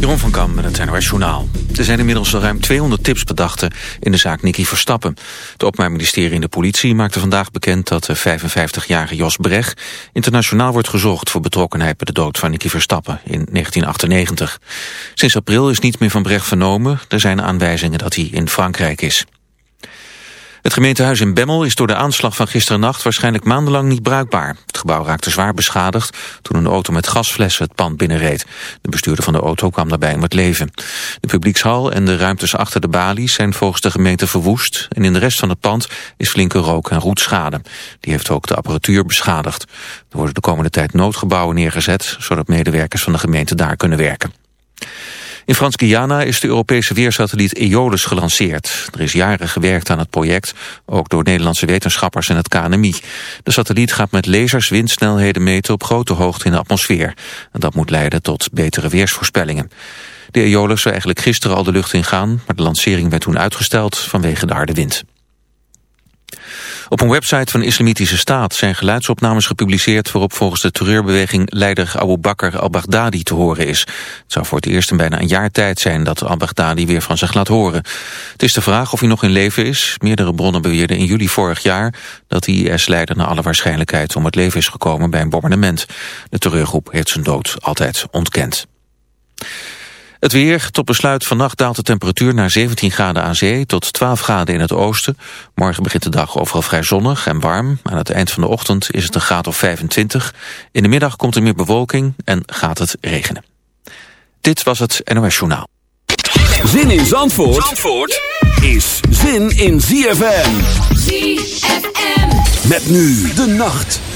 Jeroen van Kam met het NOS Journaal. Er zijn inmiddels al ruim 200 tipsbedachten in de zaak Nicky Verstappen. Het Openbaar Ministerie en de politie maakte vandaag bekend dat de 55-jarige Jos Breg internationaal wordt gezocht voor betrokkenheid bij de dood van Nicky Verstappen in 1998. Sinds april is niets meer van Breg vernomen. Er zijn aanwijzingen dat hij in Frankrijk is. Het gemeentehuis in Bemmel is door de aanslag van gisternacht waarschijnlijk maandenlang niet bruikbaar. Het gebouw raakte zwaar beschadigd toen een auto met gasflessen het pand binnenreed. De bestuurder van de auto kwam daarbij om het leven. De publiekshal en de ruimtes achter de balies zijn volgens de gemeente verwoest en in de rest van het pand is flinke rook- en roetschade. Die heeft ook de apparatuur beschadigd. Er worden de komende tijd noodgebouwen neergezet zodat medewerkers van de gemeente daar kunnen werken. In Frans-Guyana is de Europese weersatelliet EOLUS gelanceerd. Er is jaren gewerkt aan het project, ook door Nederlandse wetenschappers en het KNMI. De satelliet gaat met lasers windsnelheden meten op grote hoogte in de atmosfeer. En dat moet leiden tot betere weersvoorspellingen. De EOLUS zou eigenlijk gisteren al de lucht in gaan, maar de lancering werd toen uitgesteld vanwege de harde wind. Op een website van Islamitische Staat zijn geluidsopnames gepubliceerd... waarop volgens de terreurbeweging leider Abu Bakr al-Baghdadi te horen is. Het zou voor het eerst in bijna een jaar tijd zijn dat al-Baghdadi weer van zich laat horen. Het is de vraag of hij nog in leven is. Meerdere bronnen beweerden in juli vorig jaar... dat de IS-leider naar alle waarschijnlijkheid om het leven is gekomen bij een bombardement. De terreurgroep heeft zijn dood altijd ontkend. Het weer, tot besluit vannacht daalt de temperatuur naar 17 graden aan zee tot 12 graden in het oosten. Morgen begint de dag overal vrij zonnig en warm. Aan het eind van de ochtend is het een graad of 25. In de middag komt er meer bewolking en gaat het regenen. Dit was het NOS Journaal. Zin in Zandvoort, Zandvoort is zin in ZFM. ZFM. Met nu de nacht.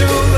it.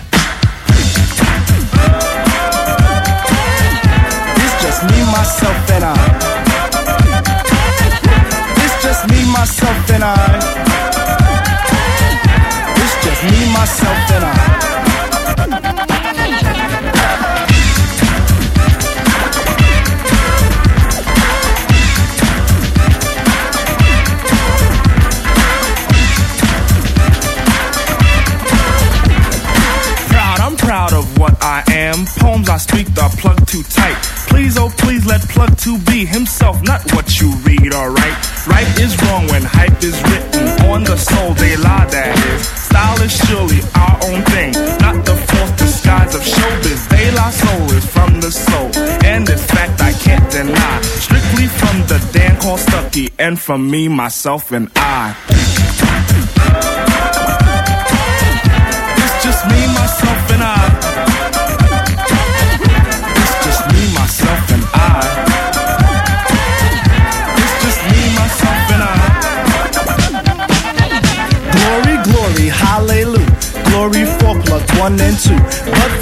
stand for me, myself, and I. It's just me, myself, and I. It's just me, myself, and I. It's just me, myself, and I. Glory, glory, hallelujah. Glory for plug one and two. But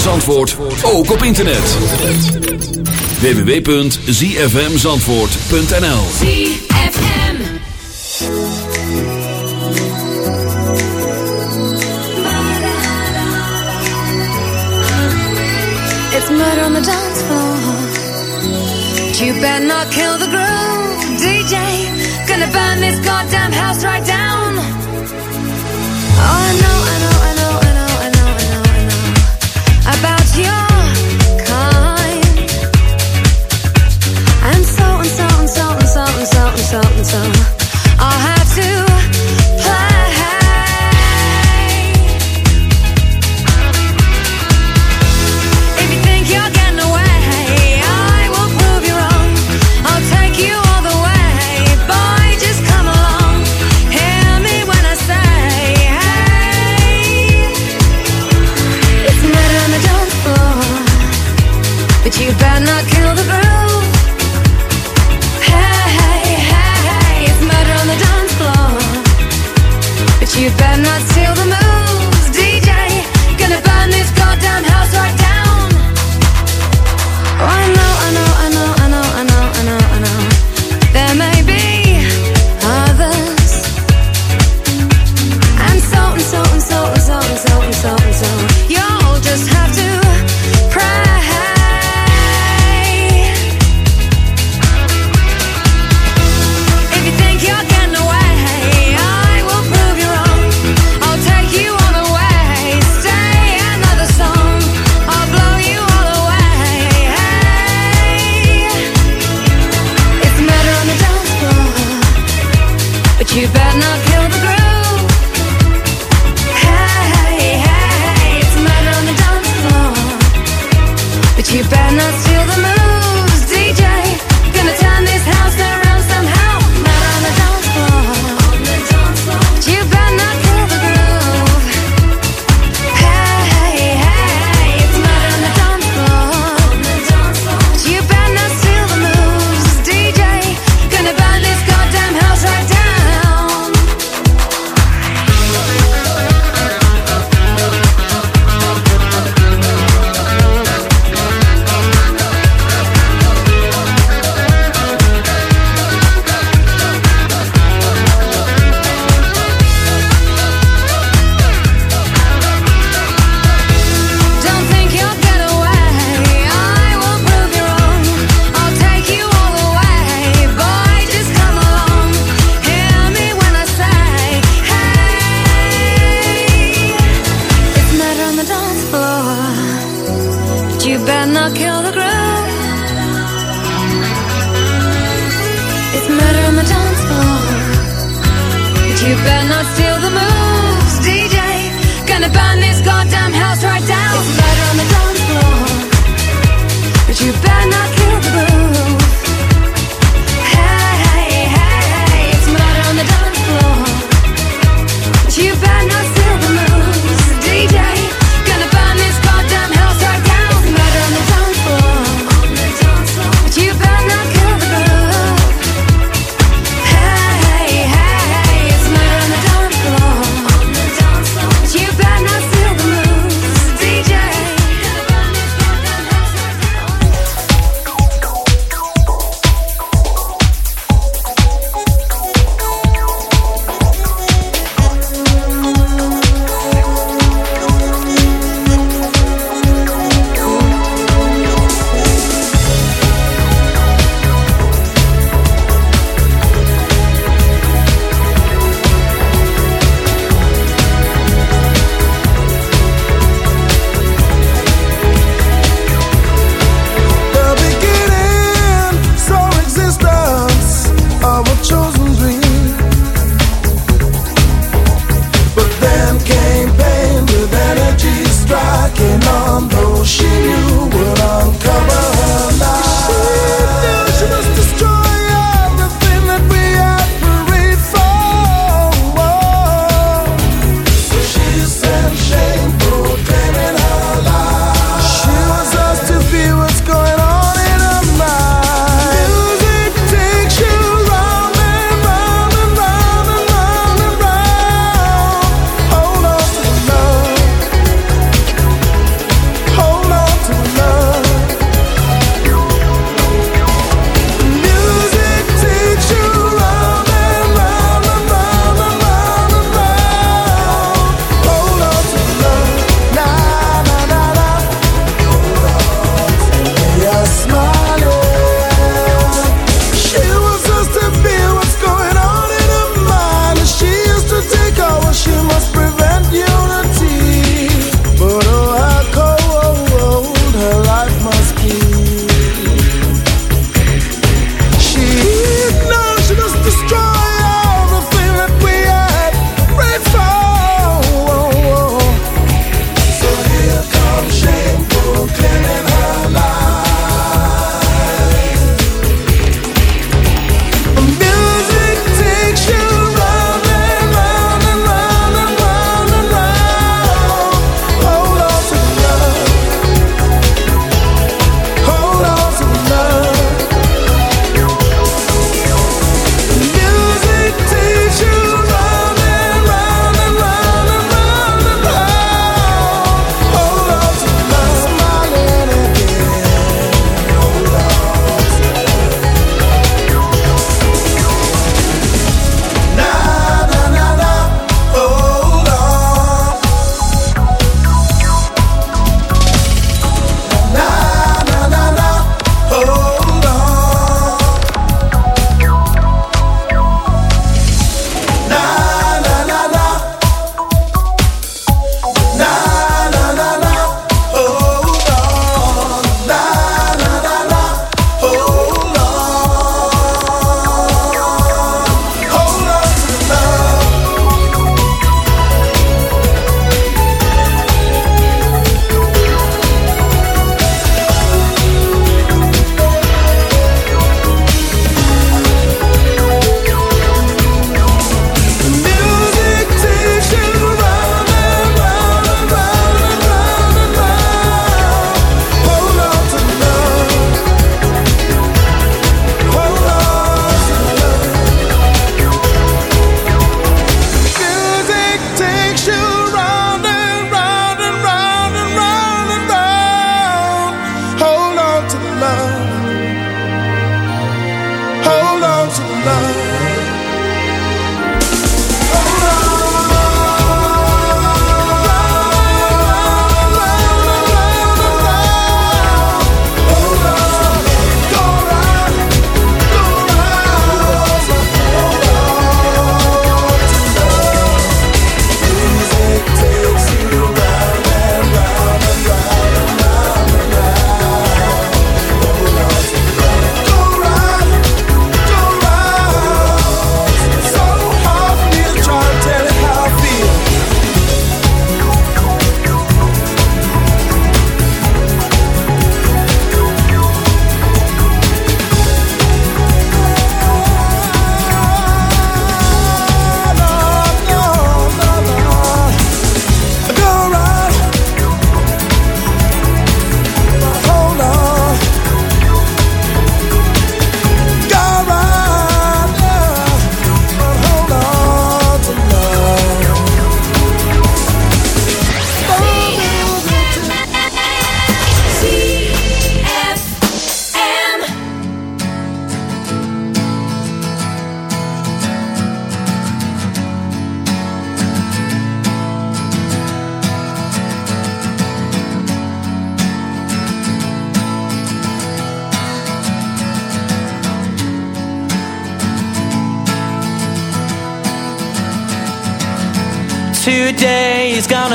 van Zandvoort, ook op internet. www.zfmzandvoort.nl ZFM. It's murder on the dance floor. You better not kill the groove, DJ. Gonna burn this goddamn house right down. Oh, I know, I know, and so and so and so. I'll have to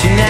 tonight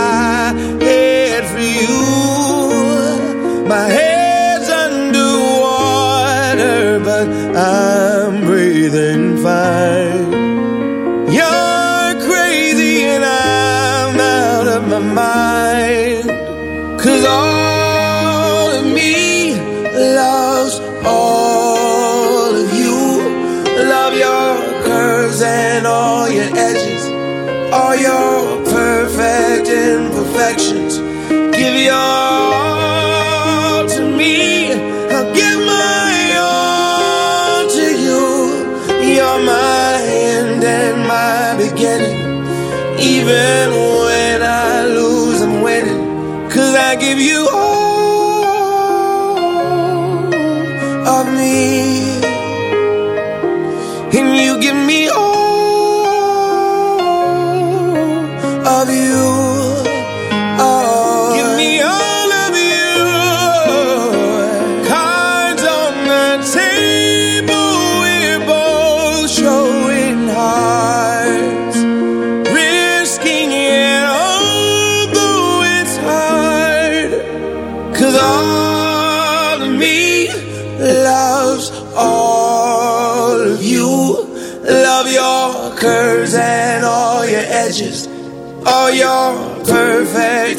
Love your curves and all your edges, all your perfect imperfections. Give your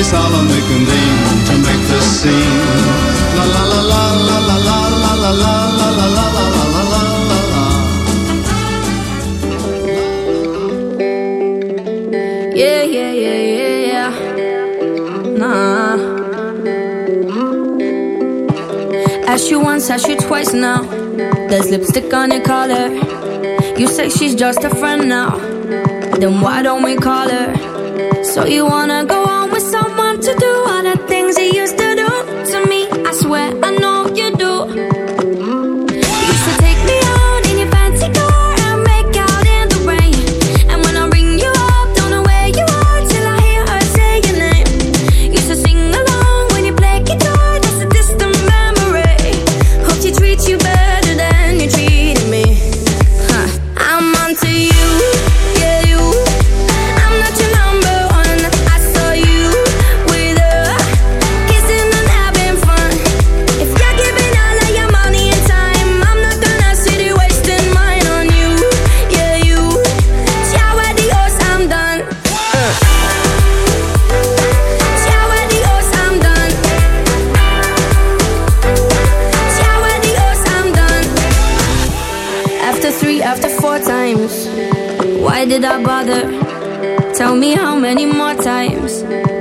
place all of to make the scene. La la la la la la la la la la la la la la la la la la la. Yeah yeah yeah yeah yeah. Nah. Ask you once, ask you twice now. There's lipstick on your collar. You say she's just a friend now. Then why don't we call her? So you wanna go on?